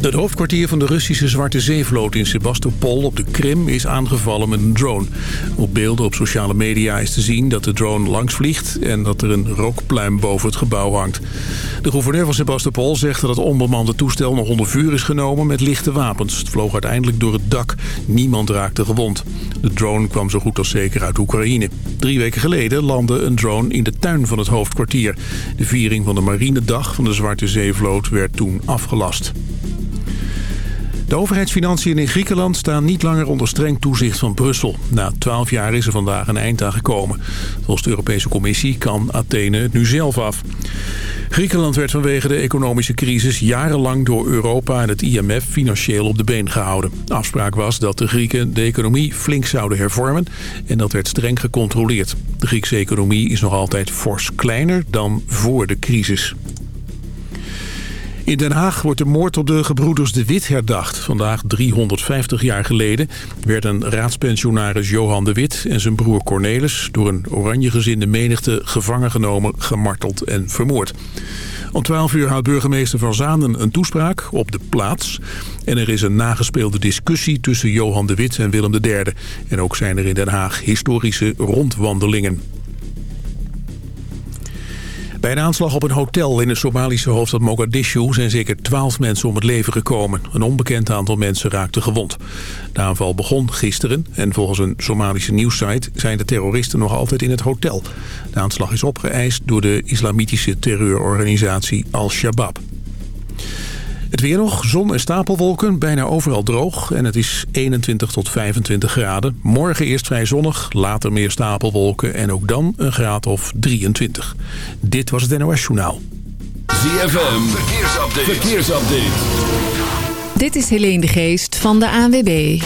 Het hoofdkwartier van de Russische Zwarte Zeevloot in Sebastopol op de Krim is aangevallen met een drone. Op beelden op sociale media is te zien dat de drone langs vliegt en dat er een rookpluim boven het gebouw hangt. De gouverneur van Sebastopol zegt dat het onbemande toestel nog onder vuur is genomen met lichte wapens. Het vloog uiteindelijk door het dak. Niemand raakte gewond. De drone kwam zo goed als zeker uit Oekraïne. Drie weken geleden landde een drone in de tuin van het hoofdkwartier. De viering van de marinedag van de Zwarte Zeevloot werd toen afgelast. De overheidsfinanciën in Griekenland staan niet langer onder streng toezicht van Brussel. Na twaalf jaar is er vandaag een eind aan gekomen. Volgens de Europese Commissie kan Athene het nu zelf af. Griekenland werd vanwege de economische crisis jarenlang door Europa en het IMF financieel op de been gehouden. De afspraak was dat de Grieken de economie flink zouden hervormen en dat werd streng gecontroleerd. De Griekse economie is nog altijd fors kleiner dan voor de crisis. In Den Haag wordt de moord op de gebroeders De Wit herdacht. Vandaag 350 jaar geleden werden raadspensionaris Johan De Wit en zijn broer Cornelis... door een oranjegezinde menigte gevangen genomen, gemarteld en vermoord. Om 12 uur houdt burgemeester Van Zanen een toespraak op de plaats. En er is een nagespeelde discussie tussen Johan de Wit en Willem III. En ook zijn er in Den Haag historische rondwandelingen. Bij een aanslag op een hotel in de Somalische hoofdstad Mogadishu zijn zeker twaalf mensen om het leven gekomen. Een onbekend aantal mensen raakte gewond. De aanval begon gisteren en volgens een Somalische nieuwssite zijn de terroristen nog altijd in het hotel. De aanslag is opgeëist door de islamitische terreurorganisatie Al-Shabaab. Het weer nog, zon en stapelwolken, bijna overal droog. En het is 21 tot 25 graden. Morgen eerst vrij zonnig, later meer stapelwolken en ook dan een graad of 23. Dit was het NOS Journaal. ZFM, verkeersupdate. verkeersupdate. Dit is Helene de Geest van de ANWB.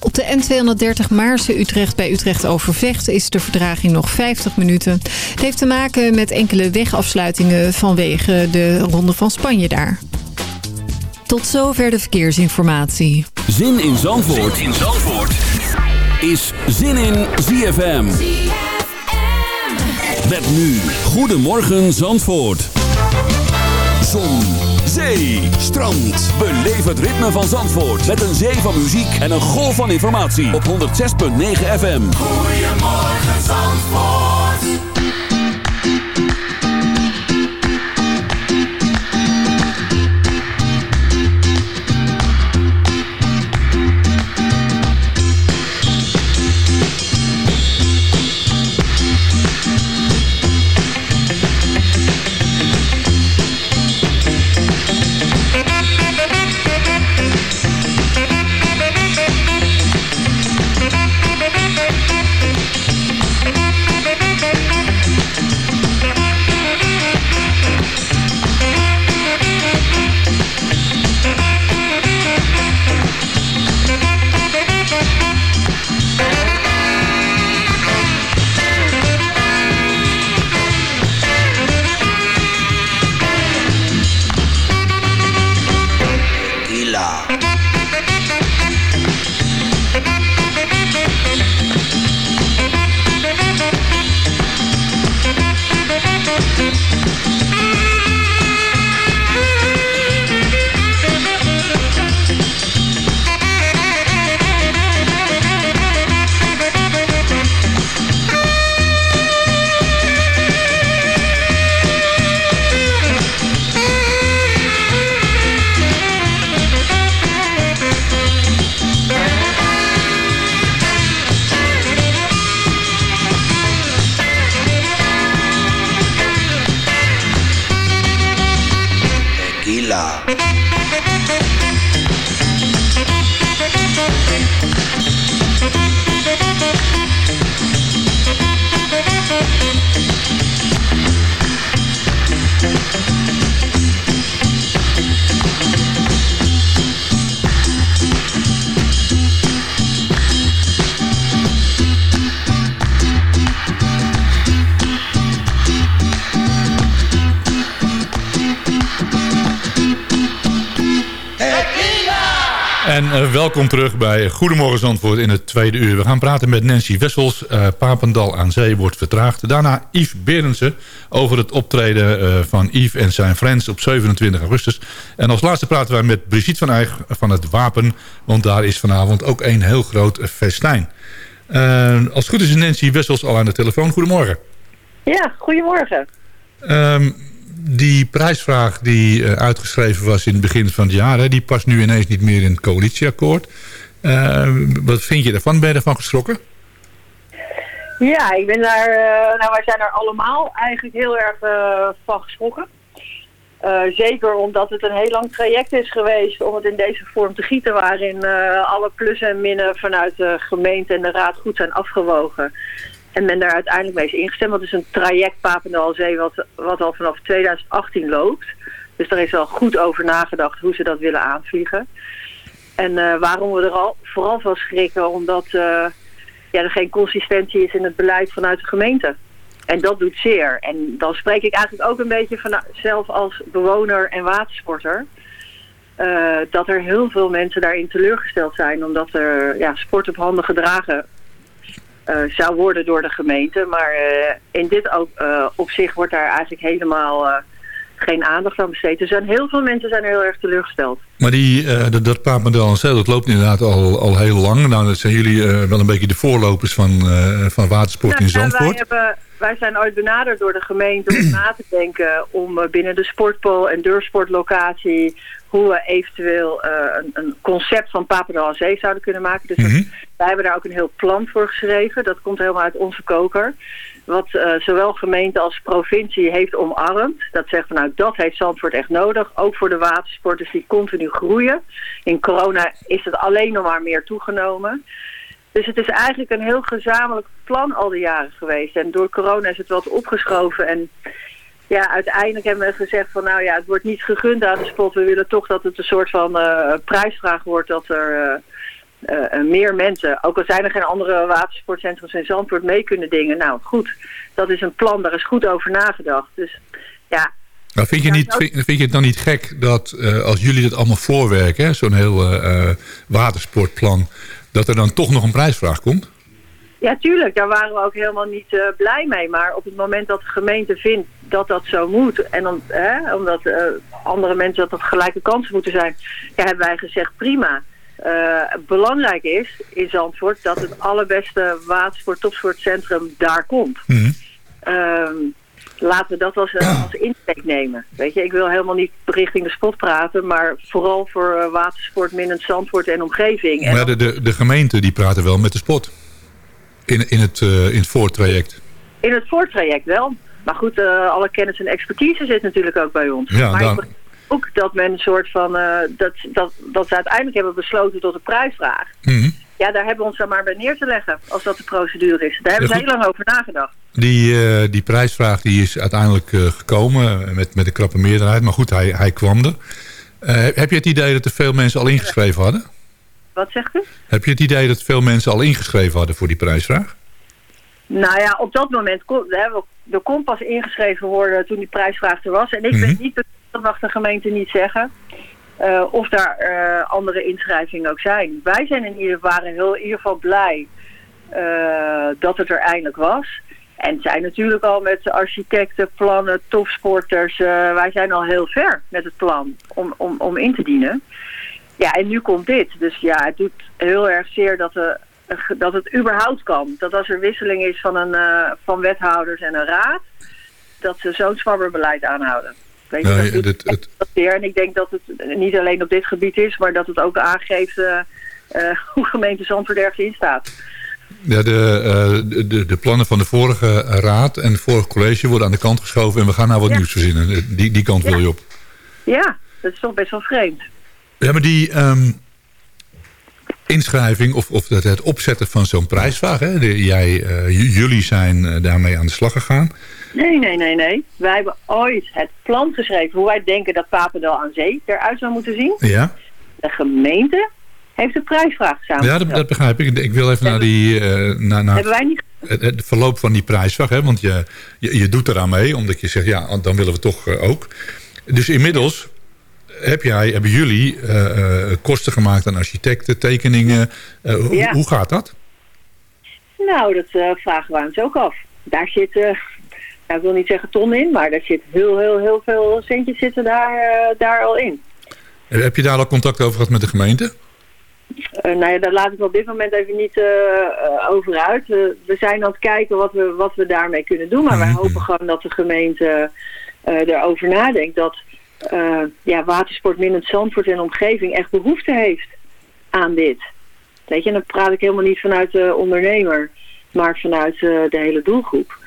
Op de N230 Maarse-Utrecht bij Utrecht Overvecht is de verdraging nog 50 minuten. Het heeft te maken met enkele wegafsluitingen vanwege de Ronde van Spanje daar. Tot zover de verkeersinformatie. Zin in Zandvoort, zin in Zandvoort. is Zin in ZFM. Met nu, Goedemorgen Zandvoort. Zon Zee, strand. Beleef het ritme van Zandvoort. Met een zee van muziek en een golf van informatie. Op 106.9 FM. Goedemorgen Zandvoort. Thank. Welkom terug bij Goedemorgen Zandvoort in het tweede uur. We gaan praten met Nancy Wessels. Uh, Papendal aan Zee wordt vertraagd. Daarna Yves Berendsen over het optreden uh, van Yves en zijn friends op 27 augustus. En als laatste praten wij met Brigitte van Eyck van het Wapen. Want daar is vanavond ook een heel groot festijn. als het goed is Nancy Wessels al aan de telefoon. Goedemorgen. Ja, goedemorgen. Um, die prijsvraag die uh, uitgeschreven was in het begin van het jaar... Hè, die past nu ineens niet meer in het coalitieakkoord. Uh, wat vind je ervan? Ben je ervan geschrokken? Ja, ik ben daar, uh, nou wij zijn er allemaal eigenlijk heel erg van geschrokken. zeker omdat het een heel lang traject is geweest om het in deze vorm te gieten... waarin alle plussen en minnen vanuit de gemeente en de raad goed zijn afgewogen... En men daar uiteindelijk mee is ingestemd. Dat is een traject Papendalzee wat, wat al vanaf 2018 loopt. Dus daar is wel goed over nagedacht hoe ze dat willen aanvliegen. En uh, waarom we er al vooral van schrikken, omdat uh, ja, er geen consistentie is in het beleid vanuit de gemeente. En dat doet zeer. En dan spreek ik eigenlijk ook een beetje van zelf als bewoner en watersporter. Uh, dat er heel veel mensen daarin teleurgesteld zijn. Omdat er ja, sport op handen gedragen uh, zou worden door de gemeente. Maar uh, in dit ook, uh, opzicht wordt daar eigenlijk helemaal geen aandacht aan besteed. Er zijn heel veel mensen zijn heel erg teleurgesteld. Maar die, dat, dat paardmodel en dat loopt inderdaad al, al heel lang. Nou, dat zijn jullie wel een beetje de voorlopers van, van watersport in Zandvoort. Wij, hebben, wij zijn ooit benaderd door de gemeente om na te denken... om binnen de sportpool en deursportlocatie hoe we eventueel uh, een, een, concept van Papendal Zee zouden kunnen maken. Dus mm -hmm. wij hebben daar ook een heel plan voor geschreven. Dat komt helemaal uit onze koker. Wat uh, zowel gemeente als provincie heeft omarmd. Dat zegt van nou dat heeft Zandvoort echt nodig. Ook voor de watersporters die continu groeien. In corona is het alleen nog maar meer toegenomen. Dus het is eigenlijk een heel gezamenlijk plan al die jaren geweest. En door corona is het wat opgeschoven en ja, uiteindelijk hebben we gezegd van nou ja, het wordt niet gegund aan de sport. We willen toch dat het een soort van uh, prijsvraag wordt dat er uh, uh, meer mensen, ook al zijn er geen andere watersportcentrums in Zandvoort, mee kunnen dingen. Nou goed, dat is een plan, daar is goed over nagedacht. Dus ja. Maar vind je, niet, vind, vind je het dan niet gek dat als jullie dat allemaal voorwerken, zo'n heel watersportplan, dat er dan toch nog een prijsvraag komt? Ja, tuurlijk. Daar waren we ook helemaal niet uh, blij mee. Maar op het moment dat de gemeente vindt dat dat zo moet... en dan, hè, omdat uh, andere mensen dat dat gelijke kansen moeten zijn... Ja, hebben wij gezegd prima. Uh, belangrijk is in Zandvoort dat het allerbeste watersport topsportcentrum daar komt. Mm -hmm. laten we dat als, als insteek nemen. Weet je, ik wil helemaal niet richting de spot praten... maar vooral voor watersport minnend Zandvoort en omgeving. Maar de, de, de gemeente die praten wel met de spot. In, in, het, uh, in het voortraject? In het voortraject wel. Maar goed, uh, alle kennis en expertise zit natuurlijk ook bij ons. Ja, maar dan... ook dat men een soort van... Uh, dat, dat, dat ze uiteindelijk hebben besloten tot een prijsvraag. Mm -hmm. Ja, daar hebben we ons dan maar bij neer te leggen. Als dat de procedure is. Daar hebben we heel lang over nagedacht. Die, uh, die prijsvraag die is uiteindelijk gekomen met, met een krappe meerderheid. Maar goed, hij, hij kwam er. heb je het idee dat er veel mensen al ingeschreven hadden? Wat zegt u? Heb je het idee dat veel mensen al ingeschreven hadden voor die prijsvraag? Nou ja, op dat moment kon, er kon pas ingeschreven worden toen die prijsvraag er was. En ik mm -hmm. weet niet, dat mag de gemeente niet zeggen, uh, of daar uh, andere inschrijvingen ook zijn. Wij zijn in ieder, waren heel, in ieder geval blij uh, dat het er eindelijk was. En zijn natuurlijk al met architecten, plannen, topsporters. wij zijn al heel ver met het plan om, om, om in te dienen. Ja, en nu komt dit. Dus ja, het doet heel erg zeer dat, er, dat het überhaupt kan. Dat als er wisseling is van, een, uh, van wethouders en een raad, dat ze zo'n zwabberbeleid aanhouden. Weet je, dat dit, het... dat zeer. En ik denk dat het niet alleen op dit gebied is, maar dat het ook aangeeft uh, uh, hoe gemeente Zandvoort ergens in staat. Ja, de, de, de, plannen van de vorige raad en het vorige college worden aan de kant geschoven en we gaan nou wat ja. nieuws verzinnen. Die, die kant ja. wil je op. Ja, dat is toch best wel vreemd. Ja, maar die um, inschrijving of, of het, het opzetten van zo'n prijsvraag... Hè? De, jij, uh, jullie zijn uh, daarmee aan de slag gegaan. Nee, nee, nee, nee. Wij hebben ooit het plan geschreven... hoe wij denken dat Papendal aan zee eruit zou moeten zien. Ja. De gemeente heeft de prijsvraag samen. Ja, dat, dat, begrijp ik. Ik wil even naar die... Uh, naar, naar hebben wij niet... Het, het, verloop van die prijsvraag, hè? want je, je, je doet eraan mee... omdat je zegt, ja, dan willen we toch ook. Dus inmiddels heb jij, hebben jullie kosten gemaakt aan architecten, tekeningen? Ja. Hoe gaat dat? Nou, dat vragen we ons ook af. Daar zit, nou, ik wil niet zeggen ton in, maar daar zit heel, heel, heel veel centjes zitten daar, daar al in. Heb je daar al contact over gehad met de gemeente? Uh, nou ja, daar laat ik op dit moment even niet uh, over uit. we zijn aan het kijken wat we, wat we daarmee kunnen doen. Maar mm -hmm. wij hopen gewoon dat de gemeente erover nadenkt. Dat ja, watersport Minnend Zandvoort en omgeving echt behoefte heeft aan dit. Weet je, en dan praat ik helemaal niet vanuit de ondernemer. Maar vanuit de hele doelgroep.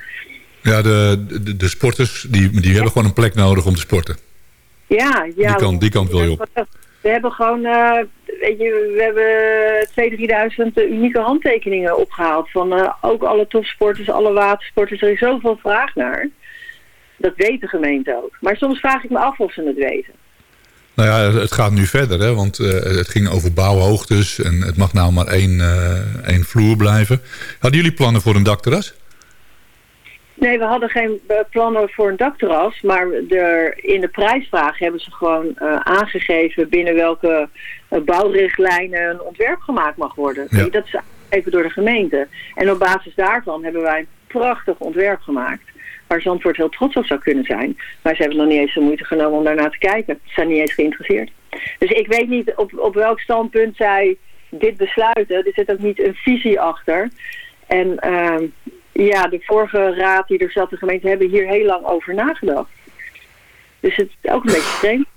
Ja, de, de, de sporters die, die ja. hebben gewoon een plek nodig om te sporten. Ja, ja. Die kant, die kant wil je op. We hebben gewoon, uh, weet je, we hebben 2.000, 3.000 unieke handtekeningen opgehaald. Van uh, ook alle topsporters, alle watersporters. Er is zoveel vraag naar. Dat weet de gemeente ook. Maar soms vraag ik me af of ze het weten. Nou ja, het gaat nu verder, hè? want uh, het ging over bouwhoogtes en het mag nou maar één, één vloer blijven. Hadden jullie plannen voor een dakterras? Nee, we hadden geen plannen voor een dakterras, maar er, in de prijsvraag hebben ze gewoon uh, aangegeven binnen welke bouwrichtlijnen een ontwerp gemaakt mag worden. Ja. Dat is even door de gemeente. En op basis daarvan hebben wij een prachtig ontwerp gemaakt, waar Zandvoort heel trots op zou kunnen zijn. Maar ze hebben nog niet eens de moeite genomen om daarnaar te kijken. Ze zijn niet eens geïnteresseerd. Dus ik weet niet op, op welk standpunt zij dit besluiten. Er zit ook niet een visie achter. En uh, ja, de vorige raad die er zat, de gemeente, hebben hier heel lang over nagedacht. Dus het is ook een beetje vreemd.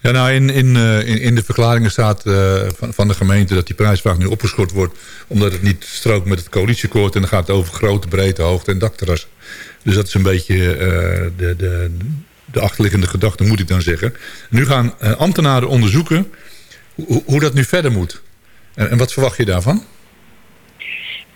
Ja, nou, in, in, uh, in, de verklaringen staat uh, van, van de gemeente dat die prijsvraag nu opgeschort wordt. Omdat het niet strookt met het coalitieakkoord. En dan gaat het over grote, breedte, hoogte en dakterras. Dus dat is een beetje uh, de, de, de achterliggende gedachte, moet ik dan zeggen. Nu gaan ambtenaren onderzoeken hoe, hoe dat nu verder moet. En, en wat verwacht je daarvan?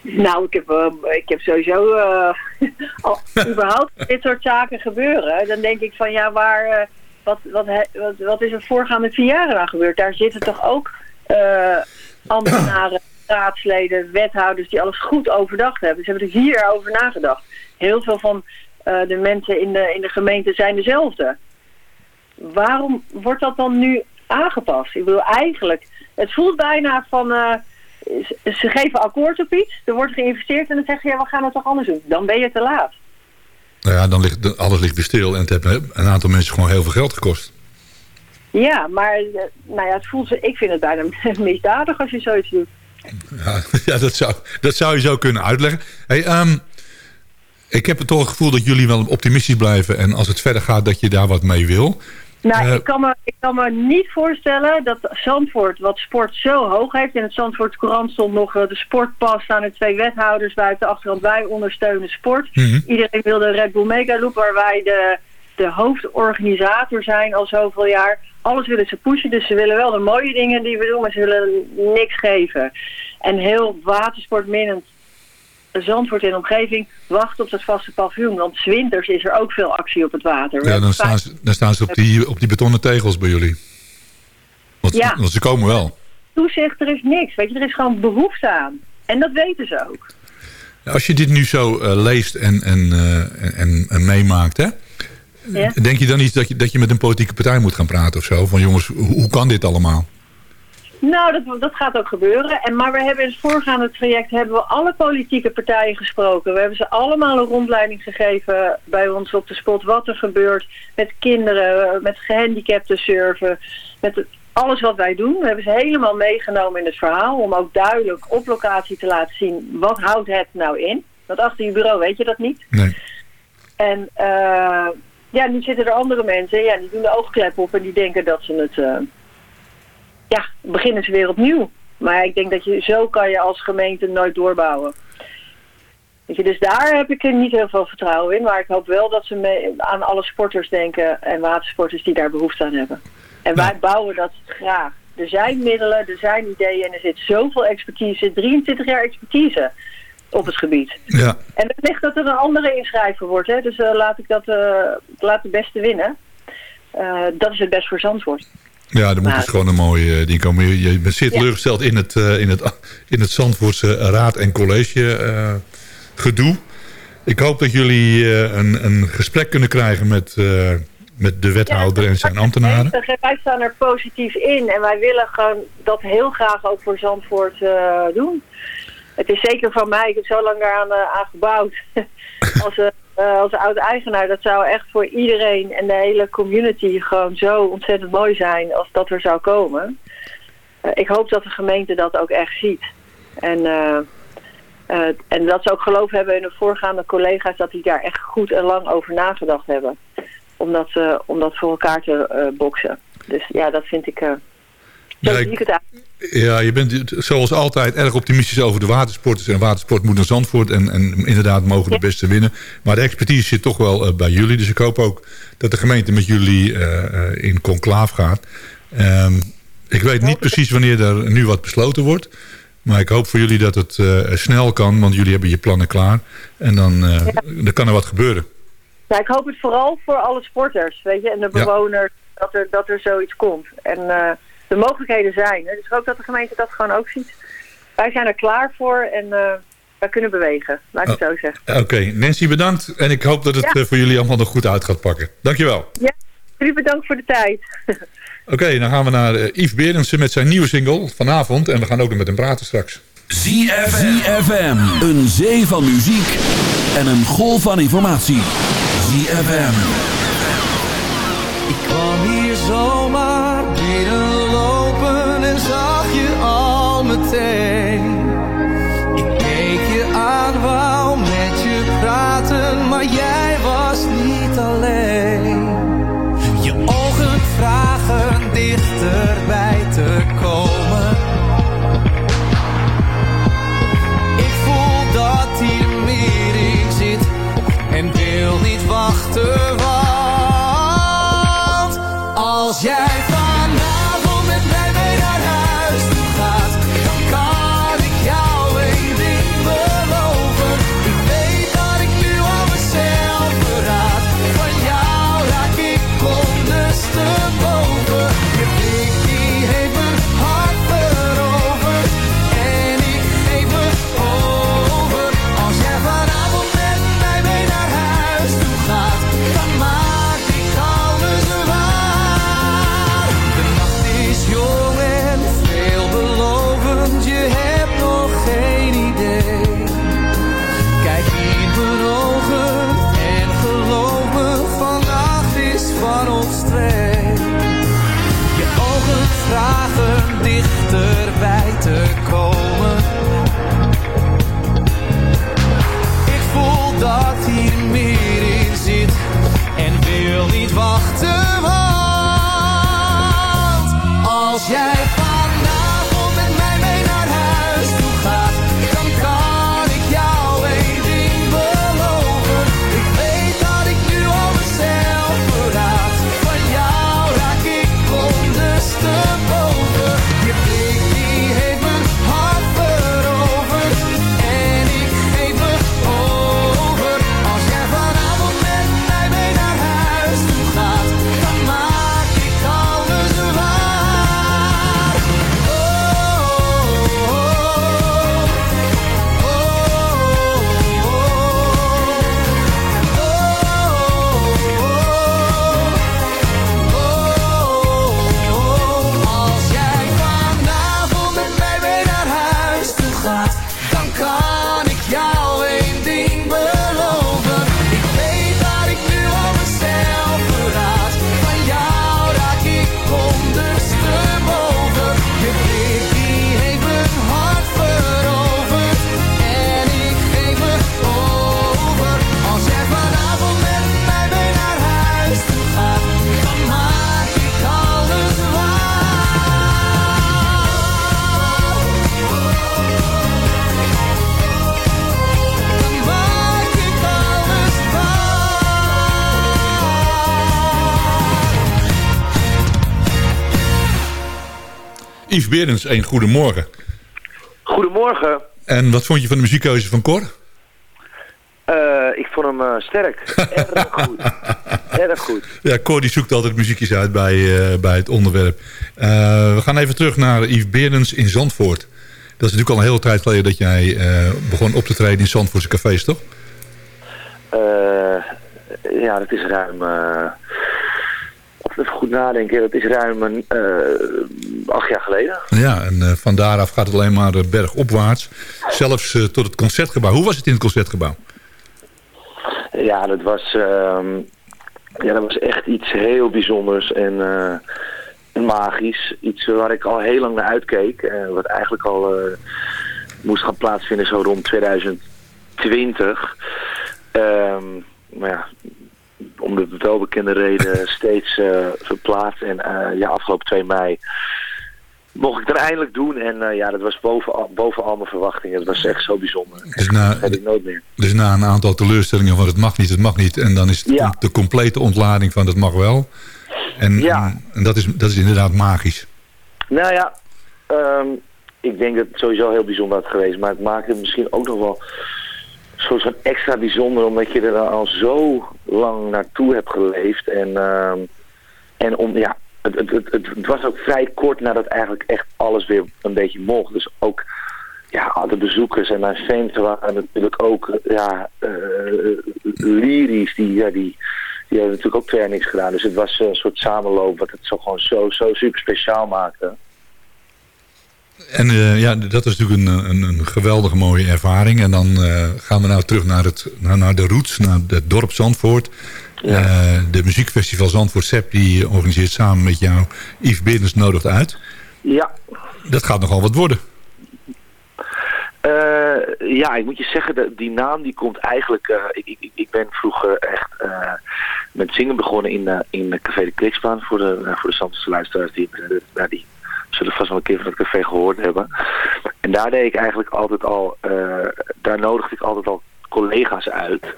Nou, ik heb, uh, ik heb sowieso uh, al überhaupt dit soort zaken gebeuren. Dan denk ik van ja, waar, uh, wat, wat, wat, wat is er voorgaande vier jaar aan gebeurd? Daar zitten toch ook ambtenaren, raadsleden, wethouders die alles goed overdacht hebben. Ze hebben er hier over nagedacht. Heel veel van de mensen in de, in de gemeente zijn dezelfde. Waarom wordt dat dan nu aangepast? Ik bedoel eigenlijk, het voelt bijna van ze geven akkoord op iets, er wordt geïnvesteerd en dan zeggen ze, ja, we gaan het toch anders doen. Dan ben je te laat. Nou ja, dan ligt alles ligt weer stil en het heeft een aantal mensen gewoon heel veel geld gekost. Ja, maar nou ja, het voelt ik vind het bijna misdadig als je zoiets doet. Ja, ja dat, zou, dat zou je zo kunnen uitleggen. Hey, um, ik heb het toch het gevoel dat jullie wel optimistisch blijven en als het verder gaat dat je daar wat mee wil. Nou, uh, ik, kan me, ik kan me niet voorstellen dat Zandvoort, wat sport zo hoog heeft... in het Zandvoort Courant stond nog uh, de sportpas aan de twee wethouders buiten de achterkant. Wij ondersteunen sport. Mm -hmm. Iedereen wil de Red Bull Mega Loop, waar wij de, de hoofdorganisator zijn al zoveel jaar. Alles willen ze pushen, dus ze willen wel de mooie dingen die we doen, maar ze willen niks geven. En heel watersportminnend Zandvoort en omgeving wacht op dat vaste paviljoen. Want winters is er ook veel actie op het water. Ja, dan staan, ze, dan staan ze op die, op die betonnen tegels bij jullie. Want, ja. want ze komen wel. Toezicht, er is niks. Weet je, er is gewoon behoefte aan. En dat weten ze ook. Als je dit nu zo uh, leest en, en, uh, en, en, meemaakt, hè? Ja. denk je dan niet dat je, dat je met een politieke partij moet gaan praten of zo? Van jongens, hoe, hoe kan dit allemaal? Nou, dat, dat gaat ook gebeuren. En, maar we hebben in het voorgaande traject hebben we alle politieke partijen gesproken. We hebben ze allemaal een rondleiding gegeven bij ons op de spot. Wat er gebeurt met kinderen, met gehandicapten surfen. Met alles wat wij doen. We hebben ze helemaal meegenomen in het verhaal. Om ook duidelijk op locatie te laten zien wat houdt het nou in. Want achter je bureau weet je dat niet. Nee. En uh, ja, nu zitten er andere mensen. Ja, die doen de oogklep op en die denken dat ze het... Uh, ja, beginnen ze weer opnieuw. Maar ik denk dat je zo kan je als gemeente nooit doorbouwen. Weet je, dus daar heb ik er niet heel veel vertrouwen in. Maar ik hoop wel dat ze mee aan alle sporters denken en watersporters die daar behoefte aan hebben. En wij bouwen dat graag. Er zijn middelen, er zijn ideeën en er zit zoveel expertise, 23 jaar expertise op het gebied. Ja. En het ligt dat er een andere inschrijver wordt. Hè? Dus uh, laat ik dat uh, laat de beste winnen. Uh, dat is het best voor Zandvoort. Ja, dan moet het gewoon een mooie ding komen. Je, je bent zeer teleurgesteld in het, uh, in, het, in het Zandvoortse raad- en college uh, gedoe. Ik hoop dat jullie een, een gesprek kunnen krijgen met, met de wethouder en zijn ambtenaren. Wij staan er positief in en wij willen gewoon dat heel graag ook voor Zandvoort doen. Het is zeker van mij, ik heb zo lang daaraan aan gebouwd. als, uh, als oud-eigenaar, dat zou echt voor iedereen en de hele community gewoon zo ontzettend mooi zijn als dat er zou komen. ik hoop dat de gemeente dat ook echt ziet. En uh, en dat ze ook geloof hebben in de voorgaande collega's dat die daar echt goed en lang over nagedacht hebben. Om dat, om dat voor elkaar te boksen. Dus ja, dat vind ik... Ja, ik, ja, je bent zoals altijd erg optimistisch over de watersporters. En watersport moet naar Zandvoort. En, en inderdaad mogen de beste winnen. Maar de expertise zit toch wel bij jullie. Dus ik hoop ook dat de gemeente met jullie in conclaaf gaat. Um, ik weet niet precies wanneer er nu wat besloten wordt. Maar ik hoop voor jullie dat het uh, snel kan, want jullie hebben je plannen klaar. En dan, uh, dan kan er wat gebeuren. Ja, ik hoop het vooral voor alle sporters, weet je, en de bewoners, ja. dat, er, dat er zoiets komt. En de mogelijkheden zijn. Dus ik hoop dat de gemeente dat gewoon ook ziet. Wij zijn er klaar voor en wij kunnen bewegen, laat ik oh, het zo zeggen. Oké, okay. Nancy bedankt. En ik hoop dat het ja. voor jullie allemaal nog goed uit gaat pakken. Dankjewel. Ja, jullie bedankt voor de tijd. Oké, okay, dan gaan we naar uh, Yves Berendsen met zijn nieuwe single vanavond. En we gaan ook nog met hem praten straks. ZFM. Een zee van muziek en een golf van informatie. ZFM. Ik kwam hier zomaar binnenlopen Ik keek je aan, wou met je praten, maar jij was niet alleen. Je ogen vragen dichterbij te komen. Ik voel dat hier meer in zit en wil niet wachten, Yves Berends, een goedemorgen. Goedemorgen. En wat vond je van de muziekkeuze van Cor? Eh, ik vond hem eh, sterk. Erg goed. Erg goed. Ja, Cor die zoekt altijd muziekjes uit bij, eh, bij het onderwerp. We gaan even terug naar Yves Berends in Zandvoort. Dat is natuurlijk al een hele tijd geleden dat jij begon op te treden in Zandvoortse cafés, toch? Ja, dat is ruim... eh, even goed nadenken, dat is ruim een, eh, acht jaar geleden. Ja, en uh, van daaraf gaat het alleen maar uh, bergopwaarts. Zelfs uh, tot het concertgebouw. Hoe was het in het concertgebouw? Ja, dat was, ehm, ja, dat was echt iets heel bijzonders en magisch. Iets waar ik al heel lang naar uitkeek. wat eigenlijk al moest gaan plaatsvinden zo rond 2020. Um, maar ja, om de welbekende reden steeds uh, verplaatst. En uh, ja, afgelopen 2 mei mocht ik het er eindelijk doen. En uh, ja, dat was boven, boven al mijn verwachtingen. Het was echt zo bijzonder. Dus na, dat ik nooit meer. Dus na een aantal teleurstellingen van het mag niet, het mag niet. En dan is het ja. de complete ontlading van het mag wel. En, ja. en dat, is, dat is inderdaad magisch. Nou ja, um, ik denk dat het sowieso heel bijzonder had geweest. Maar het maakt het misschien ook nog wel soort van extra bijzonder omdat je er al zo lang naartoe hebt geleefd. En, uh, en om, ja, het, het, het, het, was ook vrij kort nadat eigenlijk echt alles weer een beetje mocht. Dus ook ja, de bezoekers en mijn fans waren natuurlijk ook ja, uh, lyrisch. Die, ja, die, die hebben natuurlijk ook twee niks gedaan. Dus het was een soort samenloop wat het zo gewoon zo, zo super speciaal maakte. En uh, ja, dat is natuurlijk een, een, een, geweldige mooie ervaring. En dan uh, gaan we nou terug naar, het, naar, naar de roots, naar het dorp Zandvoort. Ja. Uh, de muziekfestival Zandvoort Sepp, die organiseert samen met jou Yves Berens nodigt uit. Ja. Dat gaat nogal wat worden. ja, ik moet je zeggen, dat die naam die komt eigenlijk... ik, ik, ik ben vroeger echt met zingen begonnen in, in Café de Kliksbaan... voor de, voor de Zandvoortse luisteraars die, naar die zullen vast wel een keer van het café gehoord hebben. En daar deed ik eigenlijk altijd al, uh, daar nodigde ik altijd al collega's uit.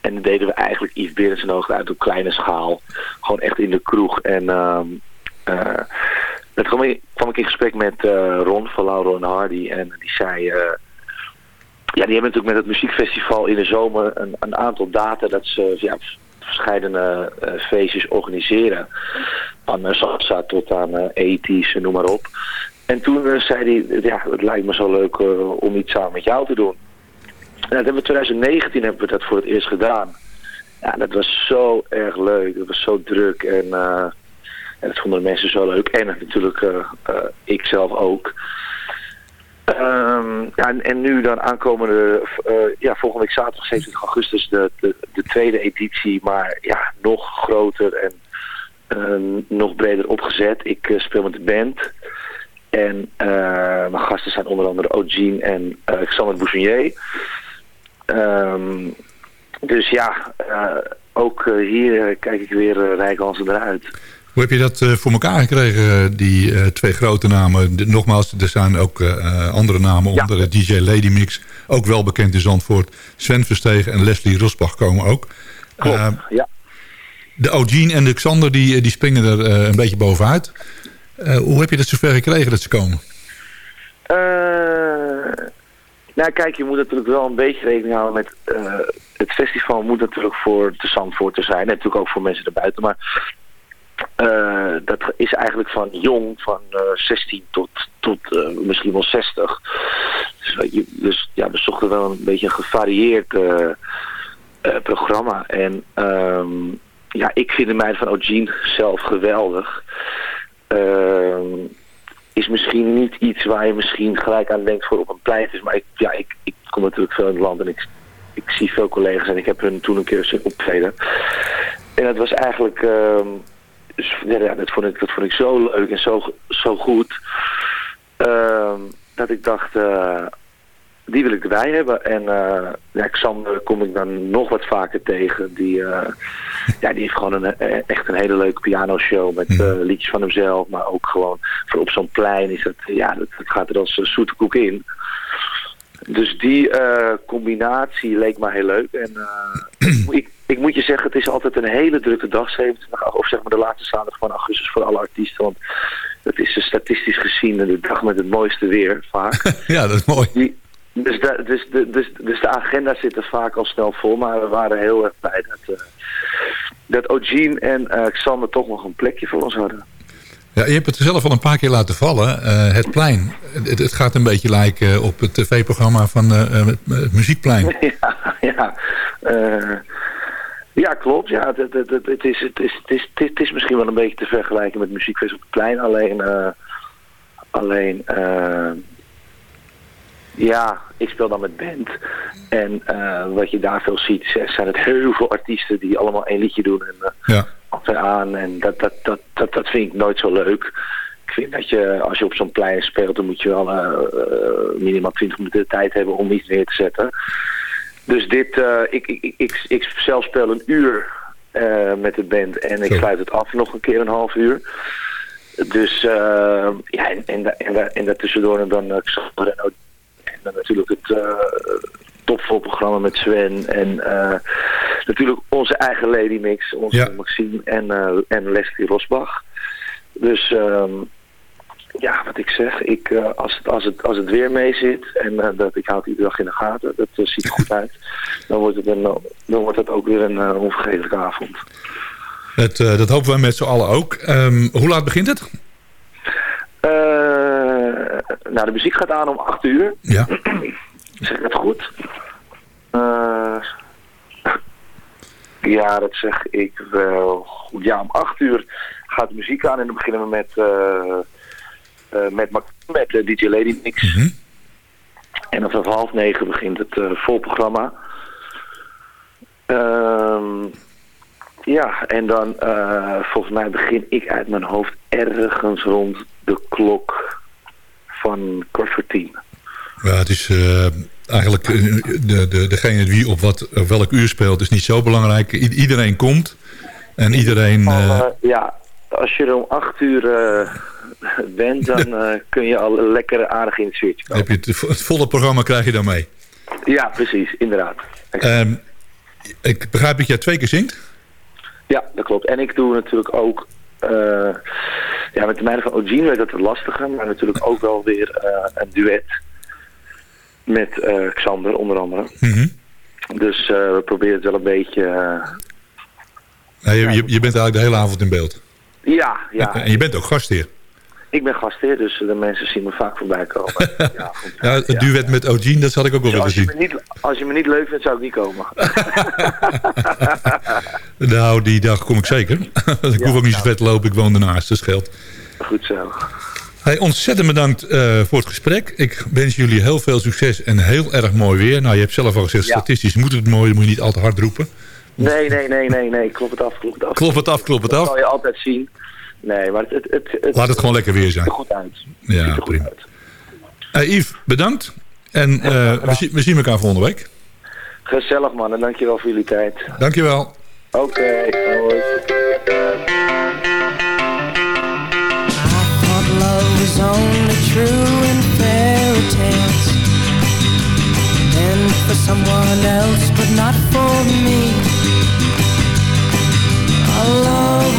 En dan deden we eigenlijk Yves Berends nodigde uit op kleine schaal. Gewoon echt in de kroeg. En uh, dat kwam ik, kwam ik in gesprek met Ron van Lauro en Hardy. En die zei... ja, die hebben natuurlijk met het muziekfestival in de zomer een, een aantal data dat ze ja, verschillende uh, feestjes organiseren. Van uh, salsa tot aan uh, ethisch, noem maar op. En toen zei hij, ja, het lijkt me zo leuk om iets samen met jou te doen. En dat hebben we in 2019 hebben we dat voor het eerst gedaan. Ja, dat was zo erg leuk. Dat was zo druk en, en dat vonden de mensen zo leuk. En natuurlijk ik zelf ook. Ja, en, en, nu dan aankomende, uh, ja, volgende week zaterdag 27 augustus de, de, de, tweede editie, maar ja, nog groter en uh, nog breder opgezet. Ik uh, speel met de band en mijn gasten zijn onder andere Ogene en Xander Boussinier. Um, dus ja, ook hier kijk ik weer Rijkhansen eruit. Hoe heb je dat uh, voor elkaar gekregen, die uh, twee grote namen? Nogmaals, er zijn ook andere namen ja. onder. DJ Lady Mix, ook wel bekend in Zandvoort. Sven Verstegen en Leslie Rosbach komen ook. Klopt, ja. De Ogene en de Xander die, die springen er een beetje bovenuit. hoe heb je dat zover gekregen dat ze komen? nou kijk, je moet natuurlijk wel een beetje rekening houden met... het festival moet natuurlijk voor de Zandvoort te zijn. En natuurlijk ook voor mensen erbuiten. Maar uh, dat is eigenlijk van jong, van uh, 16 tot, tot uh, misschien wel 60. Dus, dus, ja, we zochten wel een beetje een gevarieerd programma. En um, ja, ik vind de meid van Ogene zelf geweldig. is misschien niet iets waar je misschien gelijk aan denkt voor op een pleit is. Maar ik, ja, ik, ik kom natuurlijk veel in het land en ik, ik zie veel collega's en ik heb hun toen een keer zien optreden. En het was eigenlijk... Um, dus ja, dat, vond ik, dat vond ik zo leuk en zo, zo goed. Uh, dat ik dacht, uh, die wil ik erbij hebben. En uh, ja, Xander kom ik dan nog wat vaker tegen. Die, uh, ja, die heeft gewoon een, echt een hele leuke pianoshow met liedjes van hemzelf. Maar ook gewoon voor op zo'n plein is het, ja, dat, dat gaat er als zoete koek in. Dus die combinatie leek me heel leuk. En ik, ik moet je zeggen, het is altijd een hele drukke dag, 27, of zeg maar de laatste zaterdag van augustus voor alle artiesten. Want het is statistisch gezien de dag met het mooiste weer, vaak. ja, dat is mooi. Die, dus, de, dus, de, dus, dus de agenda zit er vaak al snel vol, maar we waren heel erg blij dat, uh, dat Ogene en uh, Xander toch nog een plekje voor ons hadden. Ja, je hebt het zelf al een paar keer laten vallen, uh, het plein. Het, het, gaat een beetje lijken op het tv-programma van het Muziekplein. ja, ja. Ja, klopt. Ja, het, het, het, het, is, het, is, het, is, het is misschien wel een beetje te vergelijken met muziekfest op het plein. Alleen, eh, alleen eh, ja, ik speel dan met band. En eh, wat je daar veel ziet, zijn het heel veel artiesten die allemaal één liedje doen. En uh, Ja. af en aan. En dat, dat, dat, dat, dat vind ik nooit zo leuk. Ik vind dat je, als je op zo'n plein speelt, dan moet je wel eh, minimaal 20 minuten de tijd hebben om iets neer te zetten. Dus dit, eh, ik, ik, ik, ik, ik zelf speel een uur eh, met de band en ik sluit het af nog een keer een half uur. Dus eh, ja, en, en, en, en daartussendoor dan uh, Xander en, dan natuurlijk het uh, topvolprogramma met Sven en natuurlijk onze eigen Lady Mix, onze Ja. Maxime en, en Leslie Rosbach. Dus ehm, ja, wat ik zeg, ik, eh, als, het, als, het, als het weer mee zit en eh, dat ik houd iedere dag in de gaten, dat eh, ziet er goed uit, dan wordt het, een, dan wordt het ook weer een onvergetelijke avond. Het, dat hopen wij met z'n allen ook. Ehm, hoe laat begint het? Nou, de muziek gaat aan om 8 uur. Ja. Zeg ik dat goed? Ja, dat zeg ik wel goed. Ja, om 8 uur gaat de muziek aan en dan beginnen we met, met, Mac- met eh, DJ Lady Mix. Mhm. En dan vanaf half negen begint het eh volprogramma. Ehm, ja, en dan eh, volgens mij begin ik uit mijn hoofd ergens rond de klok van kwart voor tien. Ja, het is eh, eigenlijk eh, de, de, degene wie op wat, op welk uur speelt is niet zo belangrijk. I- iedereen komt en iedereen... Eh, eh, ja, als je er om acht uur eh, bent, dan eh, kun je al lekker aardig in het sfeertje komen. heb je het, het volle programma krijg je dan mee. Ja, precies, inderdaad. Ehm, ik begrijp dat jij twee keer zingt. Ja, dat klopt. En ik doe natuurlijk ook... eh, ja, met de meiden van Ogene werd dat wat lastiger, maar natuurlijk ook wel weer eh, een duet met Xander onder andere. Mhm. Dus we proberen het wel een beetje... je, je, je bent eigenlijk de hele avond in beeld. ja, ja. En je bent ook gastheer. Ik ben gastheer, dus de mensen zien me vaak voorbij komen. ja, goed. Ja, het duet met Ogene, dat had ik ook wel Dus willen zien. niet, als je me niet leuk vindt, zou ik niet komen. Nou, die dag kom ik zeker. Ik hoef ook niet zo vet te lopen, ik woon ernaast, dat scheelt. Goed zo. Hey, ontzettend bedankt eh, voor het gesprek. Ik wens jullie heel veel succes en heel erg mooi weer. Nou, je hebt zelf al gezegd, statistisch moet het mooi, moet je niet al te hard roepen. Nee, nee, nee, nee, nee. Klop het af, klop het af. Klop het af, klop het Dat af. zal je altijd zien. Nee, maar het, het, het, het Laat het gewoon lekker weer ziet er zijn. goed uit. Ja, ziet er goed prima. uit. Eh, Yves, bedankt. En eh, we, zien- we zien elkaar volgende week. Gezellig man, en dankjewel voor jullie tijd. Dankjewel. Oké, hoi. I thought love was only true in fairy tales And for someone else but not for me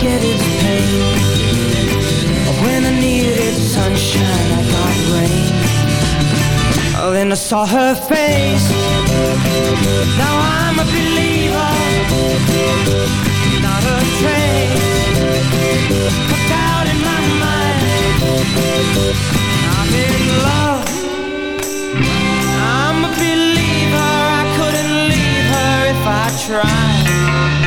Get is pain. When I needed sunshine, I got rain. Oh, then I saw her face. Now I'm a believer, not a trace of doubt in my mind. I'm in love. I'm a believer. I couldn't leave her if I tried.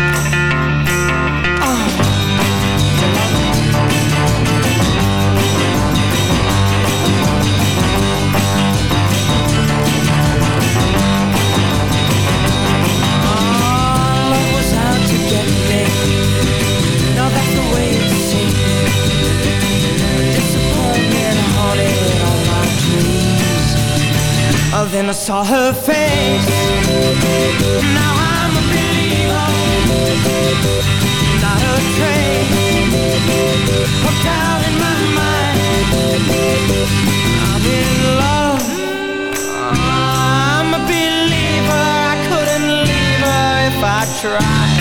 Oh, then I saw her face. Now I'm a believer Not a trace Hooked out in my mind. I'm in love. I'm a believer I couldn't leave her if I tried.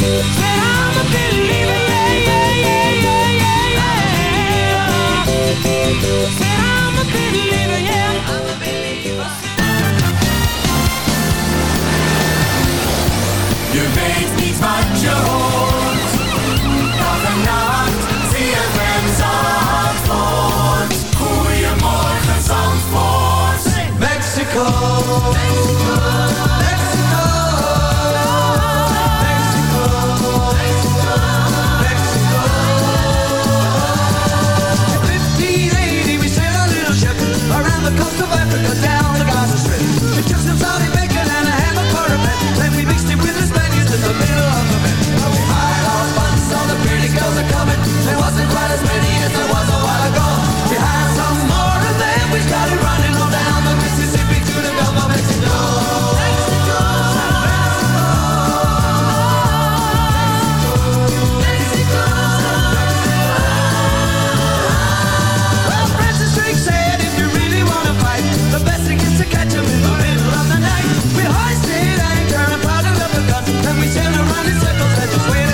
Said I'm a believer. just as circles as you wait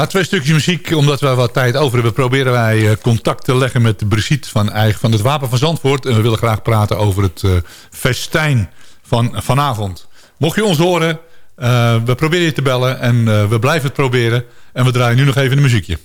Na twee stukjes muziek, omdat we wat tijd over hebben... proberen wij eh, contact te leggen met Brigitte van, eigen van het Wapen van Zandvoort. En we willen graag praten over het uh, festijn van vanavond. Mocht je ons horen, eh, we proberen je te bellen en we blijven het proberen. En we draaien nu nog even een muziekje.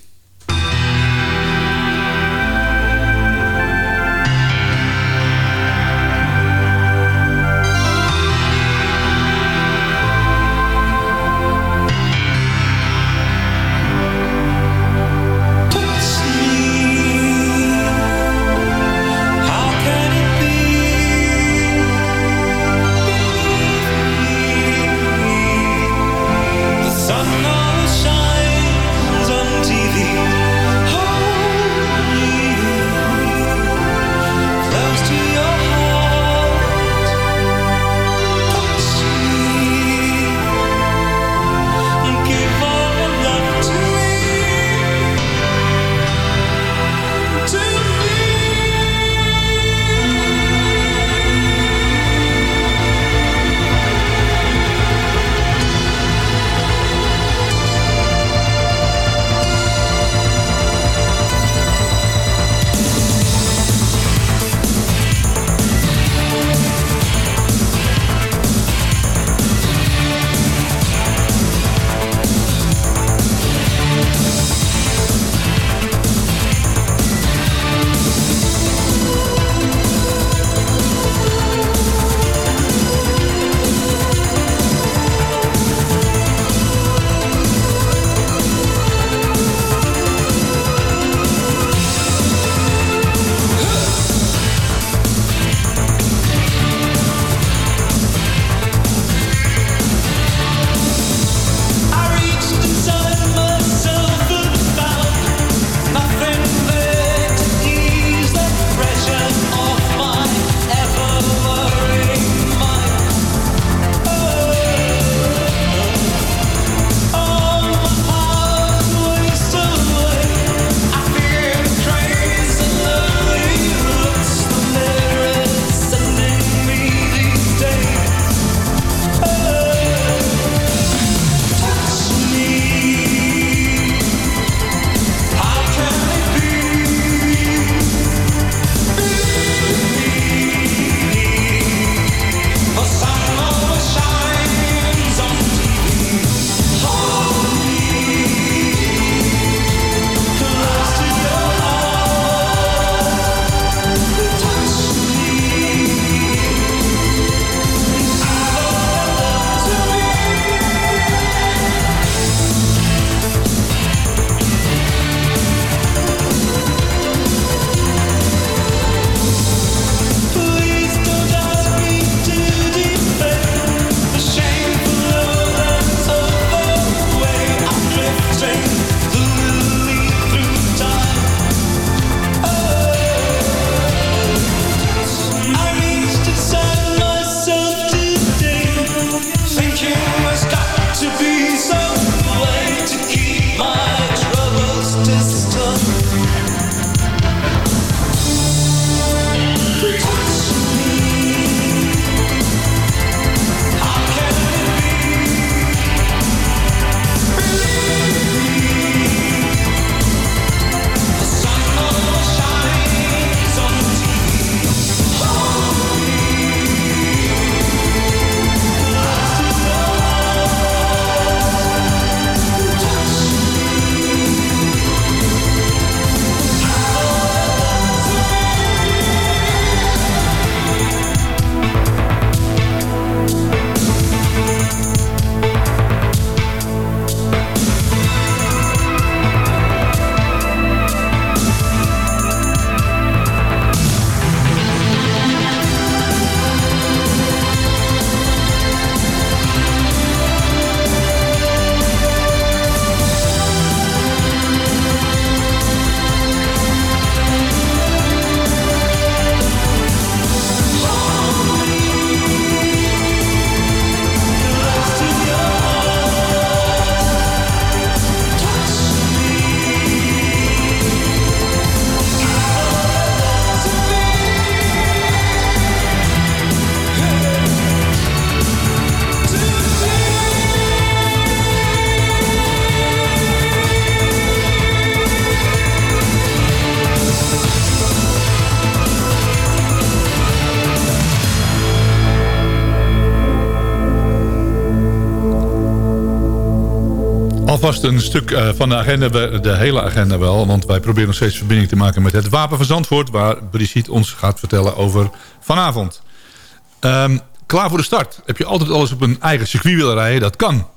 Alvast een stuk eh, van de agenda, de hele agenda wel. Want wij proberen nog steeds verbinding te maken met het Wapen van Zandvoort... waar Brigitte ons gaat vertellen over vanavond. Ehm, klaar voor de start. Heb je altijd alles op een eigen circuit willen rijden? Dat kan.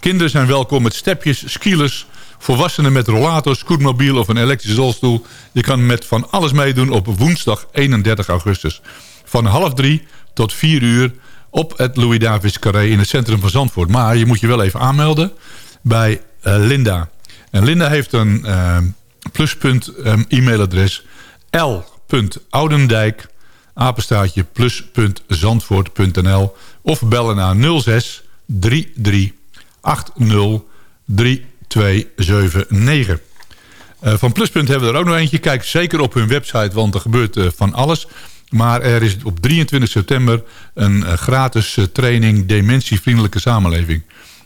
Kinderen zijn welkom met stepjes, skielers... volwassenen met rollator, scootmobiel of een elektrische rolstoel. Je kan met van alles meedoen op woensdag 31 augustus. Van half drie tot vier uur op het Louis Davis Carré in het centrum van Zandvoort. Maar je moet je wel even aanmelden bij Linda. En Linda heeft een eh, pluspunt eh, e-mailadres l.oudendijk apenstaartje plus.zandvoort.nl of bellen naar 06 33 80 3279. Eh, van Pluspunt hebben we er ook nog eentje. Kijk zeker op hun website, want er gebeurt eh, van alles. Maar er is op 23 september een eh, gratis eh, training dementievriendelijke samenleving.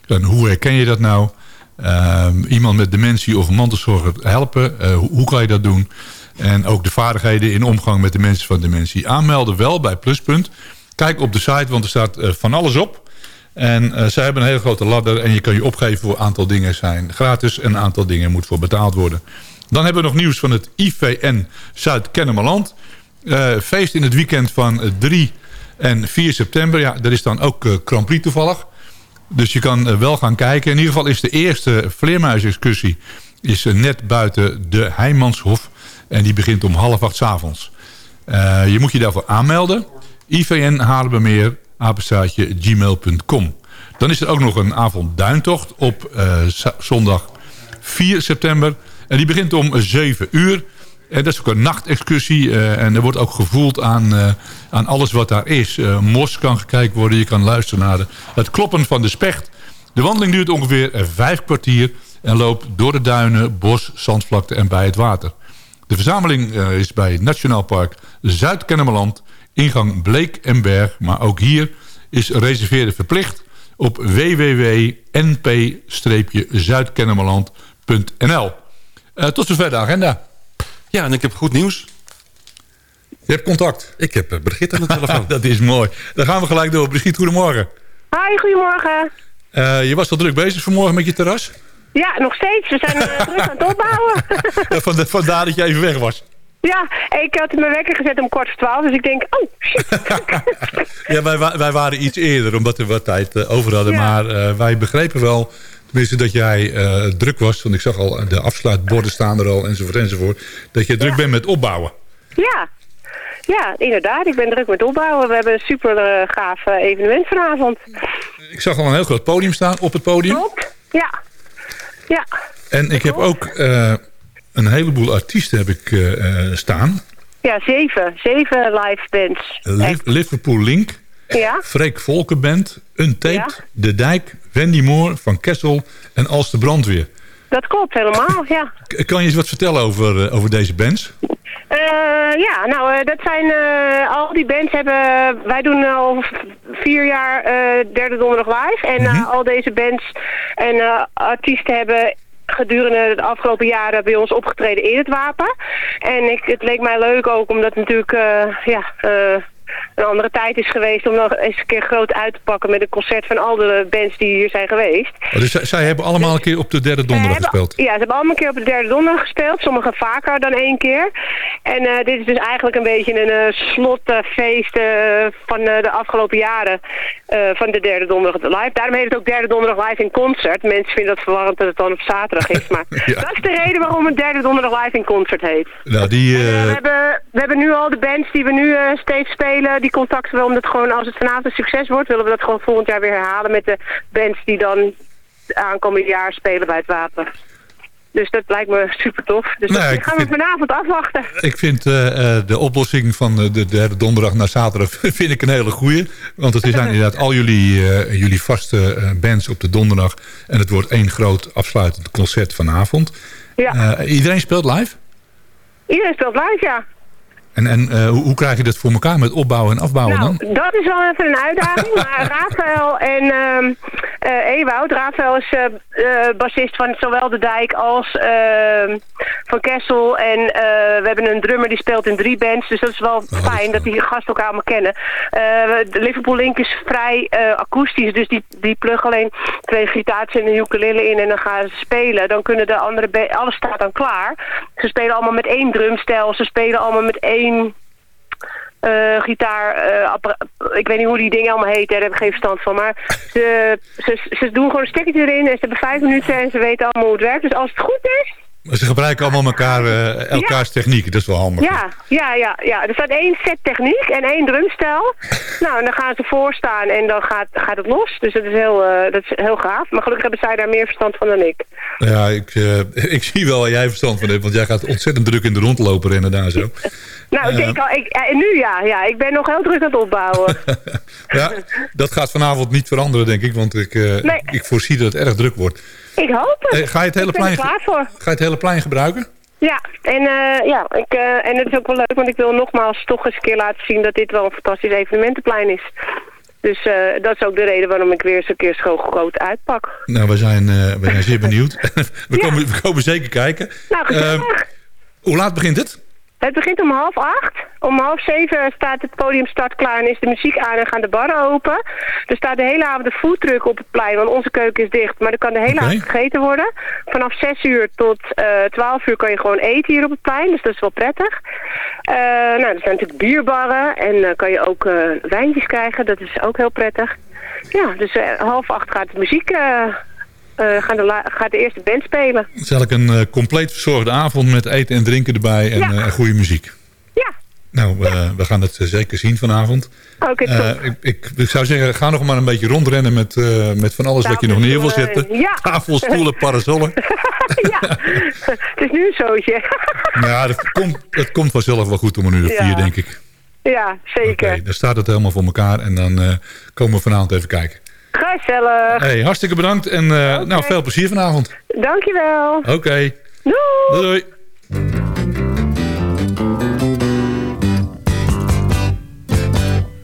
En hoe herken je dat nou? Ehm, iemand met dementie of een mantelzorger helpen. Eh, hoe, hoe kan je dat doen? En ook de vaardigheden in omgang met de mensen van dementie. Aanmelden wel bij Pluspunt. Kijk op de site, want er staat eh, van alles op. En eh, zij hebben een hele grote ladder en je kan je opgeven voor een aantal dingen zijn gratis en een aantal dingen moet voor betaald worden. Dan hebben we nog nieuws van het IVN Zuid-Kennemerland. Feest in het weekend van eh, 3 en 4 september. Ja, er is dan ook eh, Grand Prix toevallig. Dus je kan eh, wel gaan kijken. In ieder geval is de eerste vleermuisexcursie is eh, net buiten de Heijmanshof. En die begint om half acht 's avonds. Eh, je moet je daarvoor aanmelden. IVN Haarlemmermeer, apenstaartje gmail.com. Dan is er ook nog een avondduintocht op zondag 4 september. En die begint om 7 uur. En dat is ook een nachtexcursie. eh, en er wordt ook gevoeld aan, eh, aan alles wat daar is. Eh, mos kan gekeken worden. Je kan luisteren naar de, het kloppen van de specht. De wandeling duurt ongeveer eh, vijf kwartier. En loopt door de duinen, bos, zandvlakte en bij het water. De verzameling eh, is bij Nationaal Park Zuid-Kennemerland. Ingang Bleek en Berg. Maar ook hier is reserveren verplicht op www.np-zuidkennemerland.nl. Eh, tot zover de agenda. Ja, en ik heb goed nieuws. Je hebt contact. Ik heb eh, Brigitte aan de telefoon. Dat is mooi. Dan gaan we gelijk door. Brigitte, goedemorgen. Hi, goedemorgen. Eh, je was al druk bezig vanmorgen met je terras. Ja, nog steeds. We zijn eh, druk aan het opbouwen. Van de, vandaar dat je even weg was. ja, ik had mijn wekker gezet om kwart voor twaalf, dus ik denk, oh, shit. Ja, wij, wij waren iets eerder, omdat we wat tijd over hadden. Ja. Maar eh, wij begrepen wel, tenminste dat jij eh, druk was. Want ik zag al, de afsluitborden staan er al, enzovoort, enzovoort. Dat je druk bent met opbouwen. ja. Ja, inderdaad. Ik ben druk met opbouwen. We hebben een super eh, gaaf eh, evenement vanavond. Ik zag al een heel groot podium staan, op het podium. Klopt. Ja. Ja. En ik heb ook eh, een heleboel artiesten heb ik, eh, eh, staan. Ja, zeven. Zeven live bands. Liv- Liverpool Link, Ja. Freek Volkenband, Untamed, Ja. De Dijk, Wendy Moore, Van Kessel en Als de Brandweer. Dat klopt helemaal, ja. Kan je eens wat vertellen over, eh, over deze bands? Eh, ja, nou, eh, dat zijn al die bands hebben. Wij doen al vier jaar derde donderdag live. En eh, al deze bands en artiesten hebben gedurende de afgelopen jaren bij ons opgetreden in het wapen. En ik, het leek mij leuk ook omdat natuurlijk ja, een andere tijd is geweest om nog eens een keer groot uit te pakken met een concert van al de bands die hier zijn geweest. Oh, dus zij, hebben allemaal een keer op de derde donderdag hebben- gespeeld. Ja, ze hebben allemaal een keer op de derde donderdag gespeeld. Sommigen vaker dan één keer. En eh, dit is dus eigenlijk een beetje een eh, slotfeest eh, van de afgelopen jaren van de derde donderdag live. Daarom heet het ook derde donderdag live in concert. Mensen vinden dat verwarrend dat het dan op zaterdag is. Maar Ja. dat is de reden waarom het derde donderdag live in concert heet. Nou, die, we, hebben, we hebben nu al de bands die we nu steeds spelen. Die contacten we omdat gewoon als het vanavond een succes wordt... willen we dat gewoon volgend jaar weer herhalen met de bands die dan aankomend jaar spelen bij het wapen. Dus dat lijkt me super tof. Dus Nou dat ik gaan we vanavond afwachten. ik vind eh, eh, de oplossing van de derde donderdag naar zaterdag vind ik een hele goeie. Want het zijn inderdaad al jullie, eh, jullie vaste bands op de donderdag. En het wordt één groot afsluitend concert vanavond. Ja. Iedereen speelt live? Iedereen speelt live, ja. En, en eh, hoe, hoe krijg je dat voor elkaar met opbouwen en afbouwen Nou, dan? dat is wel even een uitdaging. maar Rafael en ehm, Eh Ewout, Rafael is eh, bassist van zowel De Dijk als eh, Van Kessel. En we hebben een drummer die speelt in drie bands. Dus dat is wel fijn dat die gasten elkaar allemaal kennen. De Liverpool Link is vrij akoestisch. Dus die, die pluggen alleen twee gitaars en een ukulele in en dan gaan ze spelen. Dan kunnen de andere... Alles staat dan klaar. Ze spelen allemaal met één drumstel. Ze spelen allemaal met één eh, gitaar, eh, ik weet niet hoe die dingen allemaal heten, daar heb ik geen verstand van. Maar ze, ze, ze doen gewoon een stekkertje erin en ze hebben vijf minuten en ze weten allemaal hoe het werkt. Dus als het goed is, Maar Ze gebruiken allemaal elkaar, eh, elkaars technieken. Dat is wel handig. ja, ja, ja, ja. Er staat één set techniek en één drumstel. nou, en dan gaan ze voorstaan en dan gaat, gaat het los. Dus dat is, heel, eh, dat is heel gaaf. Maar gelukkig hebben zij daar meer verstand van dan ik. Ja, ik, eh, ik zie wel waar jij verstand van hebt. Want jij gaat ontzettend druk in de rond lopen rennen daar zo. Nou, ik denk al, ik, nu ja, ja. Ik ben nog heel druk aan het opbouwen. Ja, dat gaat vanavond niet veranderen, denk ik. Want ik, Nee. ik voorzie dat het erg druk wordt. Ik hoop het. Eh, ga je het hele ik plein- klaar voor. Ga je het hele plein gebruiken? Ja, en, eh, ja ik, eh, en het is ook wel leuk, want ik wil nogmaals toch eens een keer laten zien dat dit wel een fantastisch evenementenplein is. Dus dat is ook de reden waarom ik weer eens een keer zo groot uitpak. Nou, we zijn, we zijn zeer benieuwd. we, komen, we komen zeker kijken. Nou, hoe laat begint het? Het begint om half acht. Om half zeven staat het podium start klaar en is de muziek aan en gaan de barren open. Er staat de hele avond een foodtruck op het plein, want onze keuken is dicht. Maar er kan de hele avond gegeten worden. Vanaf zes uur tot eh twaalf uur kan je gewoon eten hier op het plein, dus dat is wel prettig. Eh, nou, er zijn natuurlijk bierbarren en dan kan je ook wijntjes krijgen, dat is ook heel prettig. Ja, dus half acht gaat de muziek, eh, gaan de gaat de eerste band spelen. Het is eigenlijk een eh, compleet verzorgde avond met eten en drinken erbij en Ja. eh, goede muziek. Ja, Nou, we gaan het zeker zien vanavond. oké, top. ik, ik, ik zou zeggen, ga nog maar een beetje rondrennen met, met van alles wat je nog neer wil zetten. Ja. Tafels, stoelen, parasollen. ja, het is nu een zootje. Nou, dat komt, het komt vanzelf wel goed om een uur of Ja. vier, denk ik. ja, zeker. Oké, dan staat het helemaal voor elkaar en dan komen we vanavond even kijken. Gezellig. Hey, hartstikke bedankt en eh, nou, veel plezier vanavond. Dankjewel. Oké, Doei. doei.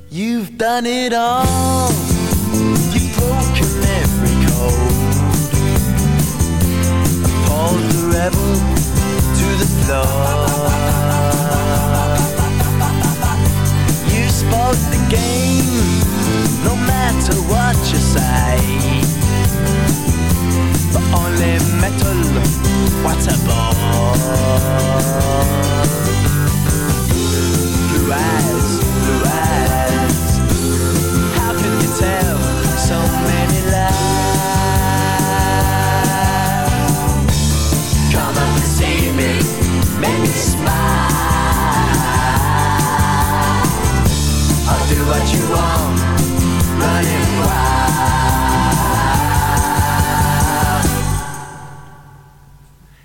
You've done it all. You've broken every code. Pulled the rebel to the floor. You spoke the game, matter what you say. But only metal, what a bore. Blue eyes,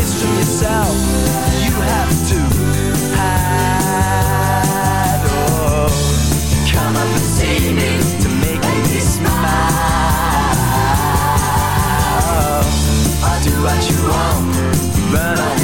It's from yourself you have to hide. Oh, come up and see me to make me smile. Do what you want, run wild.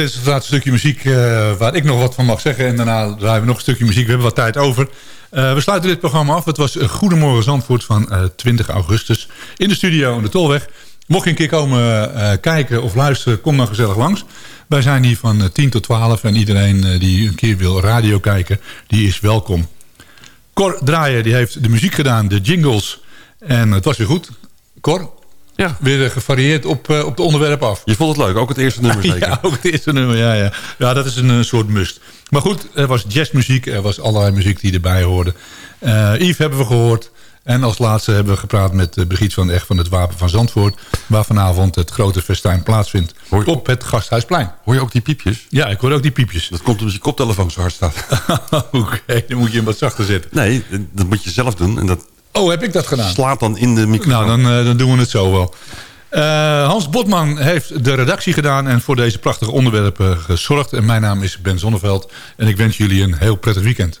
Dit is het laatste stukje muziek eh, waar ik nog wat van mag zeggen. En daarna draaien we nog een stukje muziek. We hebben wat tijd over. Eh, we sluiten dit programma af. Het was een Goedemorgen Zandvoort van eh, 20 augustus. In de studio aan de Tolweg. Mocht je een keer komen eh, kijken of luisteren, kom dan gezellig langs. Wij zijn hier van eh, 10 tot 12. En iedereen eh, die een keer wil radio kijken, die is welkom. Cor Draaien die heeft de muziek gedaan, de jingles. En het was weer goed. Cor, Ja. weer eh, gevarieerd op, eh, op de onderwerp af. Je vond het leuk, ook het eerste nummer zeker? Ja, ook het eerste nummer, ja, ja. Ja, dat is een, soort must. Maar goed, er was jazzmuziek, er was allerlei muziek die erbij hoorde. Eh Yves hebben we gehoord. En als laatste hebben we gepraat met uh, Brigitte van Echt van het Wapen van Zandvoort... waar vanavond het grote festijn plaatsvindt je- op het Gasthuisplein. Hoor je ook die piepjes? Ja, ik hoor ook die piepjes. Dat komt omdat je koptelefoon zo hard staat. Oké, dan moet je hem wat zachter zetten. Nee, dat moet je zelf doen. En dat Oh, heb ik dat gedaan? slaat dan in de microfoon. Nou, dan, eh, dan doen we het zo wel. Eh, Hans Botman heeft de redactie gedaan en voor deze prachtige onderwerpen gezorgd. En mijn naam is Ben Zonneveld en ik wens jullie een heel prettig weekend.